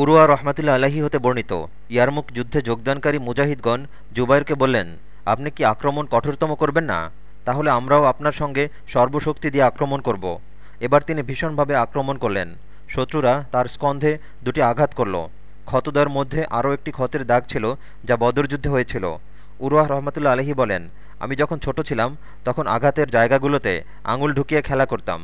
Urawa রহমাতুল্লা আলাহি হতে বর্ণিত। ইয়ারমুক যুদ্ধে যোগদানকারী মুজাহিদগণ জুবাইরকে বললেন, আপনি কি আক্রমণ কঠোরতম করবেন না? তাহলে আমরাও আপনার সঙ্গে সর্বশক্তি দিয়ে আক্রমণ করব। এবার তিনি ভীষণভাবে আক্রমণ করলেন। শত্রুরা তার স্কন্ধে দুটি আঘাত করল। ক্ষতদার মধ্যে আরও একটি ক্ষতের দাগ ছিল, যা বদরযুদ্ধে হয়েছিল। উরুয়াহ রহমতুল্লা আলহি বলেন, আমি যখন ছোট ছিলাম, তখন আঘাতের জায়গাগুলোতে আঙুল ঢুকিয়ে খেলা করতাম।